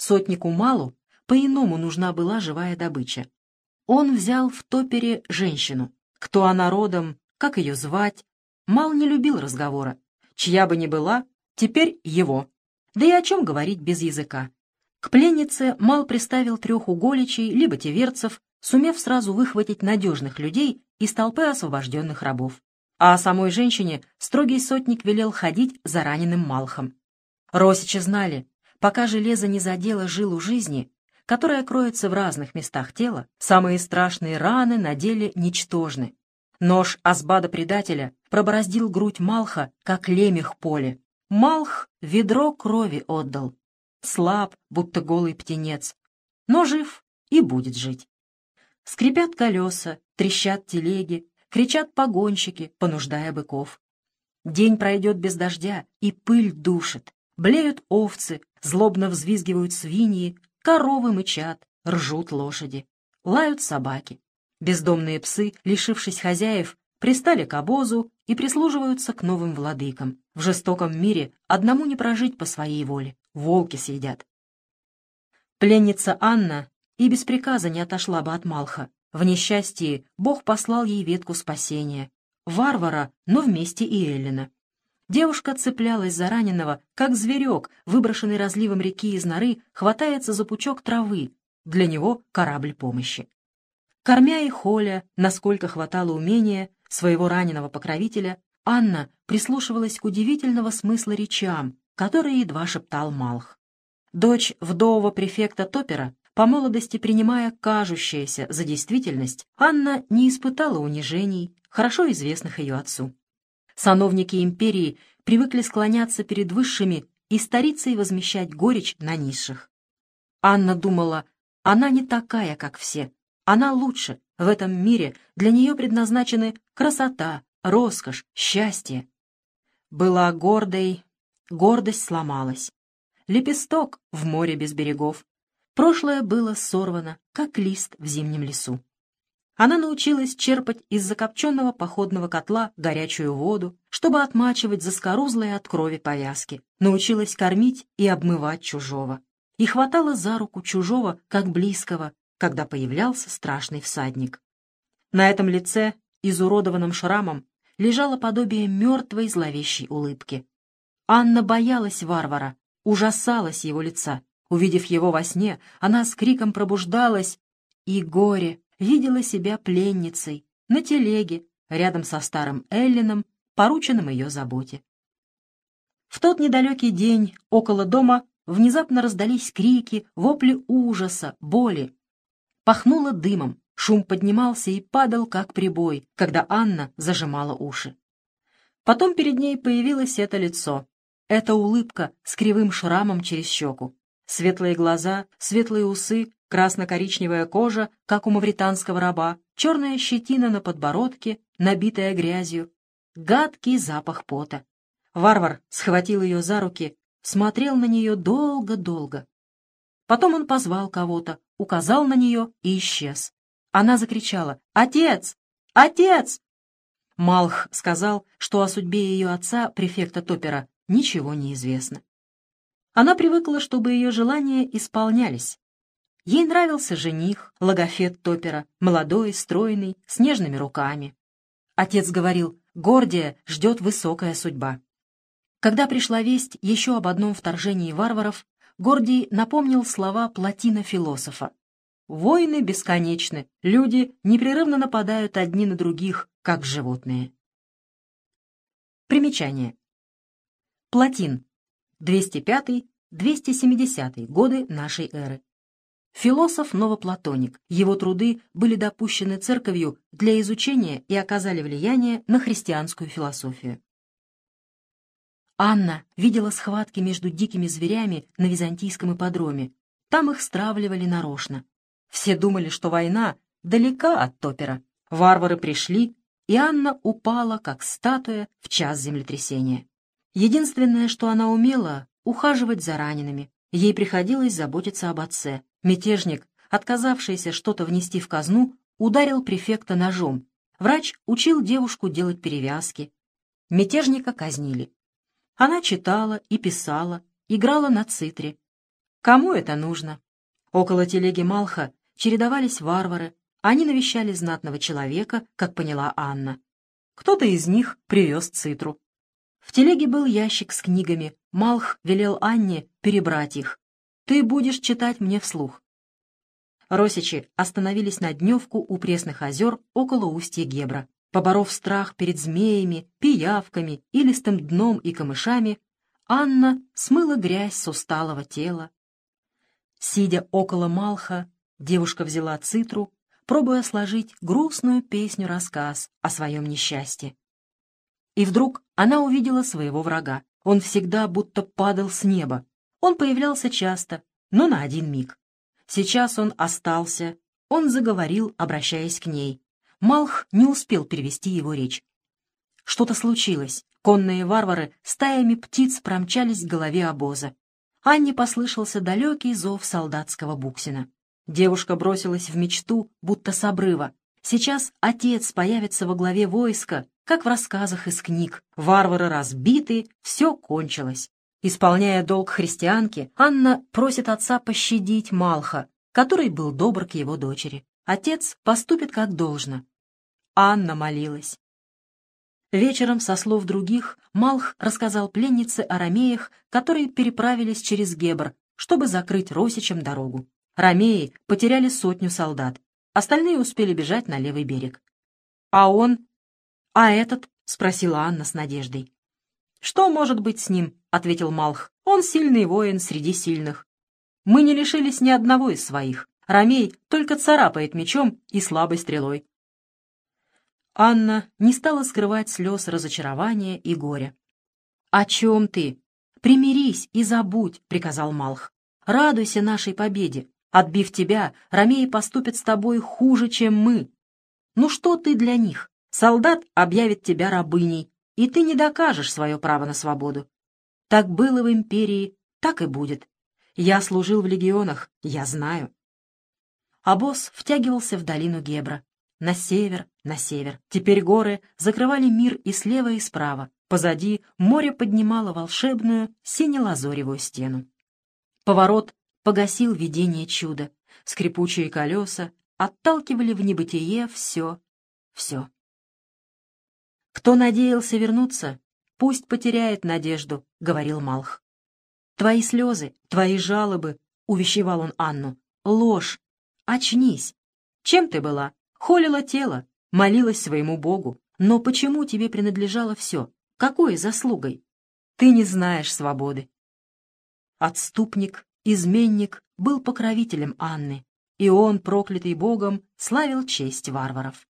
Сотнику Малу по-иному нужна была живая добыча. Он взял в топере женщину. Кто она родом, как ее звать. Мал не любил разговора. Чья бы ни была, теперь его. Да и о чем говорить без языка. К пленнице Мал приставил трех уголичей, либо теверцев, сумев сразу выхватить надежных людей из толпы освобожденных рабов. А о самой женщине строгий сотник велел ходить за раненым Малхом. Росичи знали, пока железо не задело жилу жизни, которая кроется в разных местах тела, самые страшные раны на деле ничтожны. Нож Асбада-предателя пробороздил грудь Малха, как лемех поле. Малх ведро крови отдал. Слаб, будто голый птенец, но жив и будет жить. Скрипят колеса, трещат телеги, кричат погонщики, понуждая быков. День пройдет без дождя, и пыль душит. Блеют овцы, злобно взвизгивают свиньи, коровы мычат, ржут лошади, лают собаки. Бездомные псы, лишившись хозяев, пристали к обозу и прислуживаются к новым владыкам. В жестоком мире одному не прожить по своей воле, волки съедят. Пленница Анна и без приказа не отошла бы от Малха. В несчастье Бог послал ей ветку спасения. Варвара, но вместе и Эллина. Девушка цеплялась за раненого, как зверек, выброшенный разливом реки из норы, хватается за пучок травы. Для него корабль помощи. Кормя и холя, насколько хватало умения, своего раненого покровителя, Анна прислушивалась к удивительного смысла речам, которые едва шептал Малх. Дочь вдового префекта Топера по молодости принимая кажущееся за действительность, Анна не испытала унижений, хорошо известных ее отцу. Сановники империи привыкли склоняться перед высшими и старицей возмещать горечь на низших. Анна думала, она не такая, как все, она лучше, в этом мире для нее предназначены красота, роскошь, счастье. Была гордой, гордость сломалась. Лепесток в море без берегов. Прошлое было сорвано, как лист в зимнем лесу. Она научилась черпать из закопченного походного котла горячую воду, чтобы отмачивать заскорузлые от крови повязки. Научилась кормить и обмывать чужого. И хватала за руку чужого, как близкого, когда появлялся страшный всадник. На этом лице, изуродованном шрамом, лежало подобие мертвой зловещей улыбки. Анна боялась варвара, ужасалась его лица. Увидев его во сне, она с криком пробуждалась, и горе видела себя пленницей на телеге рядом со старым Эллином, порученным ее заботе. В тот недалекий день около дома внезапно раздались крики, вопли ужаса, боли. Пахнуло дымом, шум поднимался и падал, как прибой, когда Анна зажимала уши. Потом перед ней появилось это лицо, эта улыбка с кривым шрамом через щеку. Светлые глаза, светлые усы, красно-коричневая кожа, как у мавританского раба, черная щетина на подбородке, набитая грязью, гадкий запах пота. Варвар схватил ее за руки, смотрел на нее долго-долго. Потом он позвал кого-то, указал на нее и исчез. Она закричала «Отец! Отец!» Малх сказал, что о судьбе ее отца, префекта Топера, ничего не известно. Она привыкла, чтобы ее желания исполнялись. Ей нравился жених, логофет Топера, молодой, стройный, с нежными руками. Отец говорил, Гордия ждет высокая судьба. Когда пришла весть еще об одном вторжении варваров, Гордий напомнил слова Платина философа. «Войны бесконечны, люди непрерывно нападают одни на других, как животные». Примечание. Платин 205-270 годы нашей эры. Философ-новоплатоник. Его труды были допущены церковью для изучения и оказали влияние на христианскую философию. Анна видела схватки между дикими зверями на византийском ипподроме. Там их стравливали нарочно. Все думали, что война далека от топера. Варвары пришли, и Анна упала, как статуя, в час землетрясения. Единственное, что она умела — ухаживать за ранеными. Ей приходилось заботиться об отце. Мятежник, отказавшийся что-то внести в казну, ударил префекта ножом. Врач учил девушку делать перевязки. Мятежника казнили. Она читала и писала, играла на цитре. Кому это нужно? Около телеги Малха чередовались варвары, они навещали знатного человека, как поняла Анна. Кто-то из них привез цитру. В телеге был ящик с книгами. Малх велел Анне перебрать их. «Ты будешь читать мне вслух». Росичи остановились на дневку у пресных озер около устья Гебра. Поборов страх перед змеями, пиявками, илистым дном и камышами, Анна смыла грязь с усталого тела, Сидя около Малха, девушка взяла цитру, пробуя сложить грустную песню-рассказ о своем несчастье. И вдруг она увидела своего врага. Он всегда будто падал с неба. Он появлялся часто, но на один миг. Сейчас он остался. Он заговорил, обращаясь к ней. Малх не успел перевести его речь. Что-то случилось. Конные варвары стаями птиц промчались к голове обоза. Анне послышался далекий зов солдатского буксина. Девушка бросилась в мечту, будто с обрыва. Сейчас отец появится во главе войска, как в рассказах из книг. Варвары разбиты, все кончилось. Исполняя долг христианки, Анна просит отца пощадить Малха, который был добр к его дочери. Отец поступит как должно. Анна молилась. Вечером, со слов других, Малх рассказал пленнице о ромеях, которые переправились через Гебр, чтобы закрыть Росичам дорогу. Ромеи потеряли сотню солдат, остальные успели бежать на левый берег. «А он? А этот?» — спросила Анна с надеждой. «Что может быть с ним?» — ответил Малх. «Он сильный воин среди сильных. Мы не лишились ни одного из своих. Ромей только царапает мечом и слабой стрелой. Анна не стала скрывать слез разочарования и горя. «О чем ты? Примирись и забудь», — приказал Малх. «Радуйся нашей победе. Отбив тебя, ромеи поступят с тобой хуже, чем мы. Ну что ты для них? Солдат объявит тебя рабыней, и ты не докажешь свое право на свободу. Так было в империи, так и будет. Я служил в легионах, я знаю». А босс втягивался в долину Гебра на север, на север. Теперь горы закрывали мир и слева, и справа. Позади море поднимало волшебную сине-лазоревую стену. Поворот погасил видение чуда. Скрипучие колеса отталкивали в небытие все, все. «Кто надеялся вернуться, пусть потеряет надежду», — говорил Малх. «Твои слезы, твои жалобы», — увещевал он Анну, — «ложь. Очнись. Чем ты была? Холила тело, молилась своему Богу. Но почему тебе принадлежало все? Какой заслугой? Ты не знаешь свободы. Отступник, изменник, был покровителем Анны, и он, проклятый Богом, славил честь варваров.